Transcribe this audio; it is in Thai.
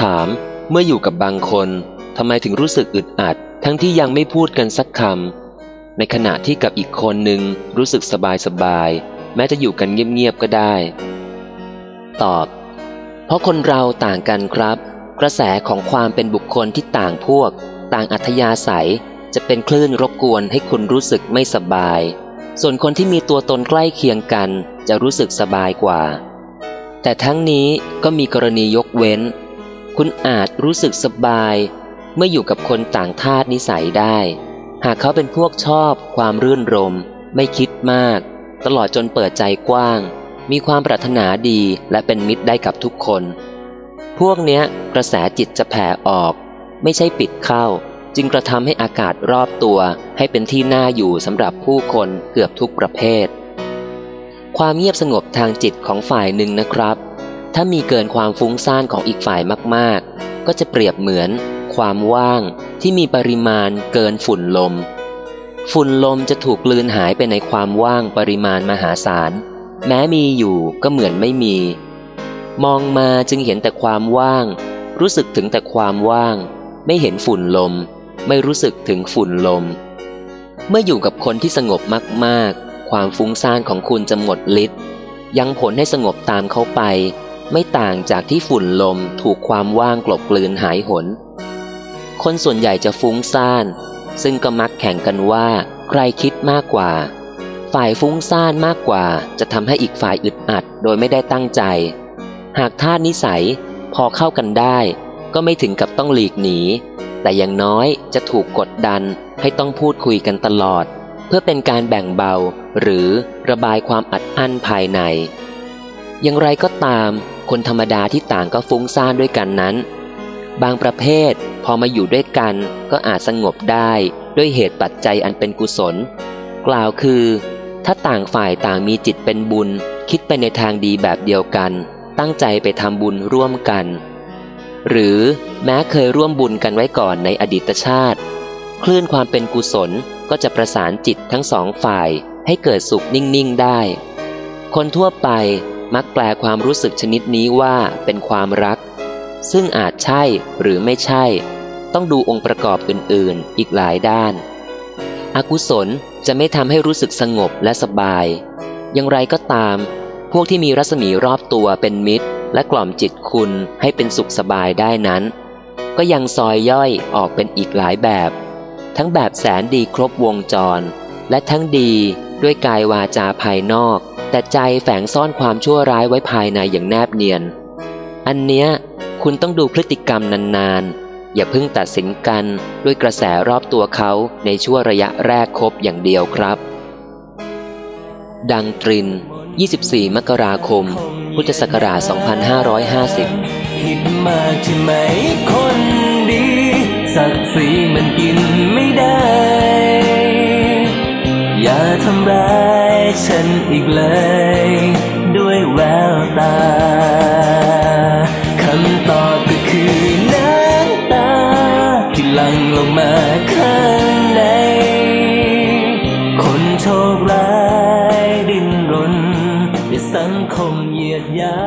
ถามเมื่ออยู่กับบางคนทำไมถึงรู้สึกอึดอัด ทั้งที่ยังไม่พูดกันสักคำในขณะที่กับอีกคนหนึ่งรู้สึกสบายสบาย แม้จะอยู่กันเงียบๆก็ได้ ตอบ เพราะคนเราต่างกันครับ กระแสของความเป็นบุคคลที่ต่างพวก ต่างอัธยาศัย จะเป็นคลื่นรบกวนให้คุณรู้สึกไม่สบาย ส่วนคนที่มีตัวตนใกล้เคียงกัน จะรู้สึกสบายกว่า แต่ทั้งนี้ก็มีกรณียกเว้น คุณอาจรู้สึกสบาย เมื่ออยู่กับคนต่างธาตุนิสัยได้ หากเขาเป็นพวกชอบ ความรื่นรม ไม่คิดมาก ตลอดจนเปิดใจกว้าง มีความปรารถนาดีและเป็นมิตรได้กับทุกคน พวกเนี้ยกระแสจิตจะแผ่ออก ไม่ใช่ปิดเข้า จึงกระทำให้อากาศรอบตัว ให้เป็นที่น่าอยู่สำหรับผู้คนเกือบทุกประเภท ความเงียบสงบทางจิตของฝ่ายหนึ่งนะครับ ถ้ามีเกินความฟุ้งซ่านของอีกฝ่ายมาก ๆ ก็จะเปรียบเหมือน ความว่างที่มีปริมาณเกินฝุ่นลม ฝุ่นลมจะถูกกลืนหายไปในความว่างปริมาณมหาศาล แม้มีอยู่ก็เหมือนไม่มี มองมาจึงเห็นแต่ความว่าง รู้สึกถึงแต่ความว่าง ไม่เห็นฝุ่นลม ไม่รู้สึกถึงฝุ่นลม เมื่ออยู่กับคนที่สงบมาก ๆ ความฟุ้งซ่านของคุณจะหมดฤทธิ์ยังผลให้สงบตามเขาไป ไม่ต่างจากที่ฝุ่นลมถูกความว่างกลบกลืนหายหน คนส่วนใหญ่จะฟุ้งซ่าน ซึ่งก็มักแข่งกันว่า ใครคิดมากกว่า ฝ่ายฟุ้งซ่านมากกว่า จะทำให้อีกฝ่ายอึดอัดโดยไม่ได้ตั้งใจ หากท่านิสัยพอเข้ากันได้ ก็ไม่ถึงกับต้องหลีกหนี แต่อย่างน้อยจะถูกกดดันให้ต้องพูดคุยกันตลอด เพื่อเป็นการแบ่งเบาหรือระบายความอัดอั้นภายใน อย่างไรก็ตาม คนธรรมดาที่ต่างก็ฟุ้งซ่านด้วยกันนั้น บางประเภทพอมาอยู่ด้วยกันก็อาจสงบได้ด้วยเหตุปัจจัยอันเป็นกุศล กล่าวคือ ถ้าต่างฝ่ายต่างมีจิตเป็นบุญ คิดไปในทางดีแบบเดียวกัน ตั้งใจไปทำบุญร่วมกัน หรือแม้เคยร่วมบุญกันไว้ก่อนในอดีตชาติ คลื่นความเป็นกุศลก็จะประสานจิตทั้งสองฝ่ายให้เกิดสุขนิ่ง ๆ ได้ คนทั่วไป มักแปลความรู้สึกชนิดนี้ว่าเป็นความรัก ซึ่งอาจใช่หรือไม่ใช่ ต้องดูองค์ประกอบอื่นๆ อีกหลายด้าน อากุศลจะไม่ทำให้รู้สึกสงบและสบาย อย่างไรก็ตาม พวกที่มีรัศมีรอบตัวเป็นมิตร และกล่อมจิตคุณให้เป็นสุขสบายได้นั้น ก็ยังซอยย่อยออกเป็นอีกหลายแบบ ทั้งแบบแสนดีครบวงจร และทั้งดีด้วยกายวาจาภายนอก แต่ใจแฝงซ่อนความชั่วร้ายไว้ภายในอย่างแนบเนียน อันเนี้ยคุณต้องดูพฤติกรรมนานๆ อย่าเพิ่งตัดสินกันด้วยกระแสรอบตัวเขาในช่วงระยะแรกครบอย่างเดียวครับ ดังตริน 24 มกราคม พุทธศักราช 2550ผิดมากใช่ไหมคนดี ศักดิ์ศรีมันกิน ทำร้ายฉันอีกเลย ด้วยแววตาคำตอบก็คือน้ำตาที่ลังลงมาข้างใน คนโชคร้ายดิ้นรนในสังคมเหยียดยา